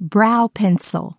brow pencil.